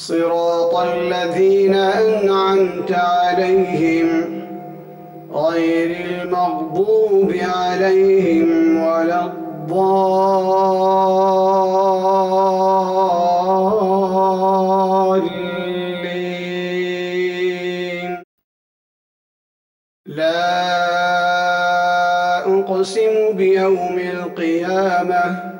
صراط الذين أنعمت عليهم غير المغضوب عليهم ولا الضالين. لا أقسم بيوم القيامة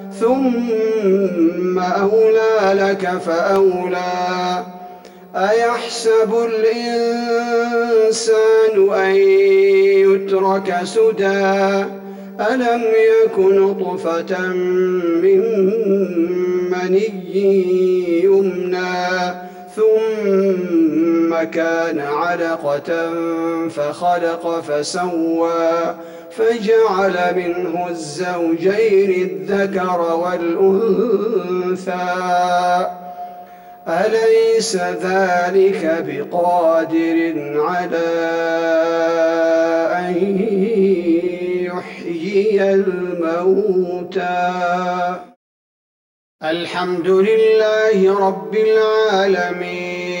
ثم أولى لك فأولى. أيحسب الإنسان أن يترك سدى؟ ألم يكن نطفة من مني يمنى؟ ثم كان علقة فخلق فسوى فجعل منه الزوجين الذكر والأنثى. أليس ذلك بقادر على أن يحيي الموتى؟ الحمد لله رب العالمين.